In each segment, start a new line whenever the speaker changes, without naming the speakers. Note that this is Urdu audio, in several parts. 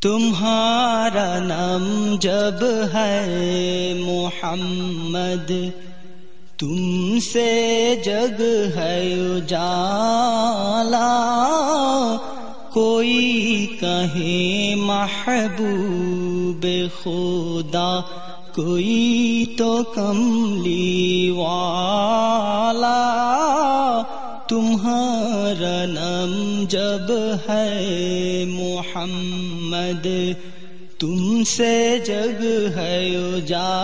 تمہارا نام جب ہے محمد، تم سے جگ ہے اجالا، کوئی کہیں محبوب خدا، کوئی تو کملی والا۔ تمہارا نام جب ہے محمد، تم سے جگ ہے اجالا،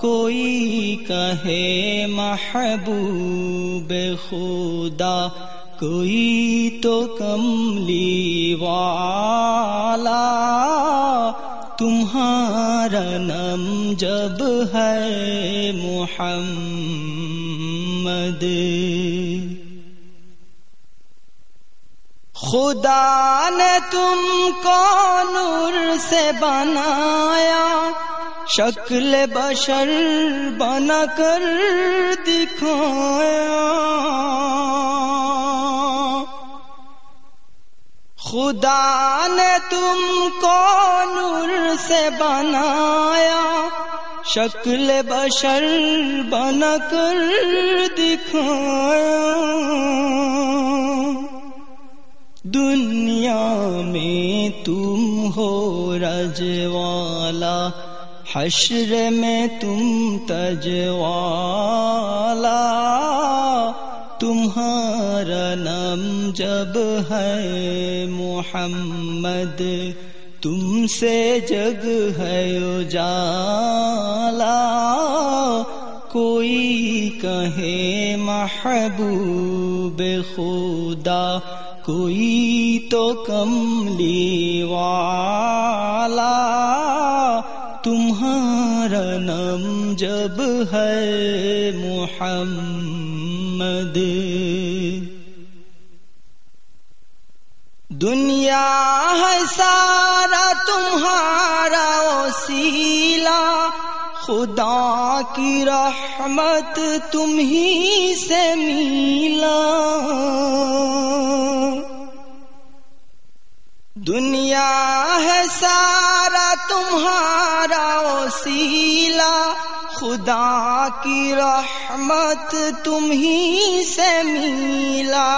کوئی کہے محبوب خدا، کوئی تو کملی والا۔ تمہارا نام جب ہے محمد۔ خدا نے تم کو نور سے بنایا، شکل بشر بنا کر دکھایا۔ خدا نے تم کو نور سے بنایا شکل بشر بنا کر دکھایا دنیا میں تم ہو رج والا حشر میں تم جب ہے محمد، تم سے جگ ہے اجالا، کوئی کہے محبوب خدا، کوئی تو کملی والا تمہارا نام جب ہے محمد دنیا ہے سارا تمہارا وسیلہ۔ خدا کی رحمت تم ہی سے ملا دنیا ہے سارا تمہارا وسیلہ۔ خدا کی رحمت تم ہی سے ملا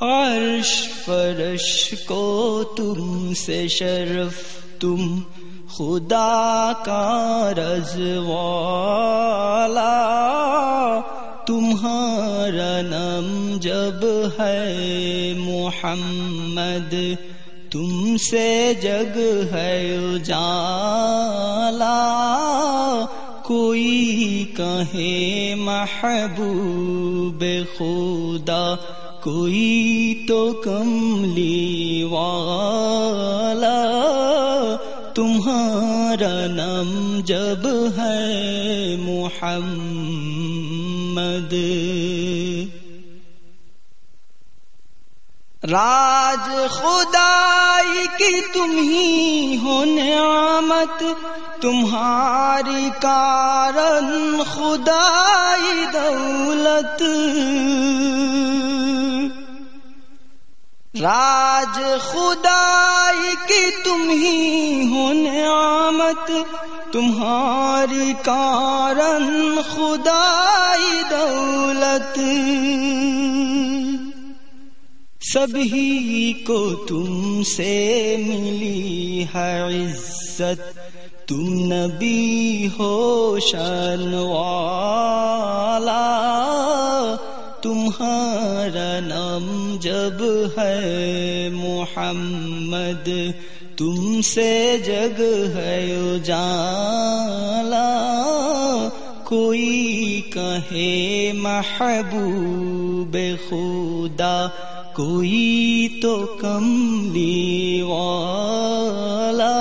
عرش فرش کو تم سے شرف، تم خدا کا والا۔ تمہارا نام جب ہے محمد، تم سے جگ ہے اجالا۔ کوئی کہے محبوب خدا کوئی تو کملی والا تمہارا نام جب ہے محمد راج خدائی کی تم ہی ہو نعمت، تمہاری کارن خدائی دولت راج خدائی کی تم ہی ہو نعمت، تمہاری کارن خدائی دولت۔ سبھی کو تم سے ملی ہے عزت، تم نبی ہو شان والا۔ تمہارا نام جب ہے محمد، تم سے جگ ہے اجالا، کوئی کہے محبوب خدا، کوئی تو کملی والا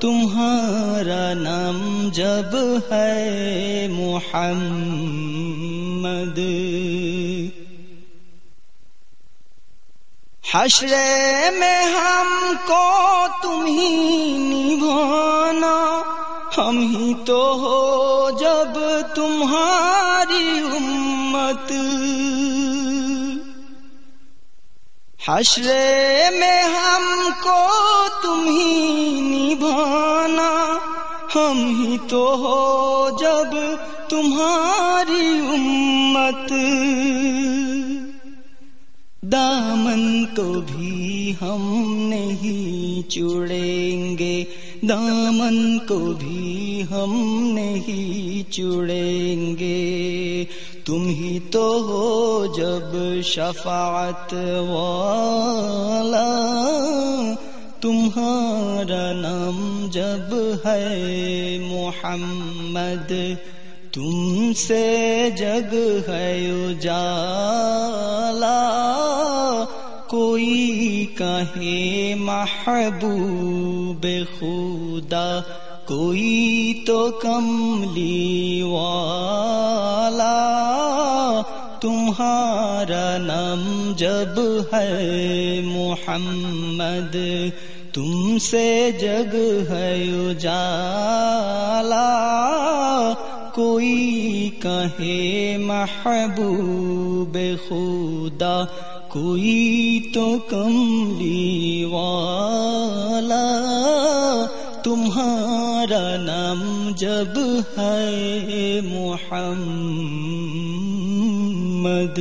تمہارا نام جب ہے محمد حشر میں ہم کو تم ہی نبھانا، ہم ہی تو ہو جب تمہاری امت۔ حشرے میں ہم کو تم ہی نبھانا ہم ہی تو ہو جب تمہاری امت۔ دامن کو بھی ہم نہیں چڑیں گے۔ دامن کو بھی ہم نہیں چڑیں گے۔ تم ہی تو ہو جب شفاعت والا تمہارا نام جب ہے محمد، تم سے جگ ہے اجالا، کوئی کہے محبوب خدا، کوئی تو کملی والا۔ تمہارا نام جب ہے محمد، تم سے جگ ہے اجالا، کوئی کہے محبوب خدا، کوئی تو کملی والا۔ تمہارا نام جب ہے محمد۔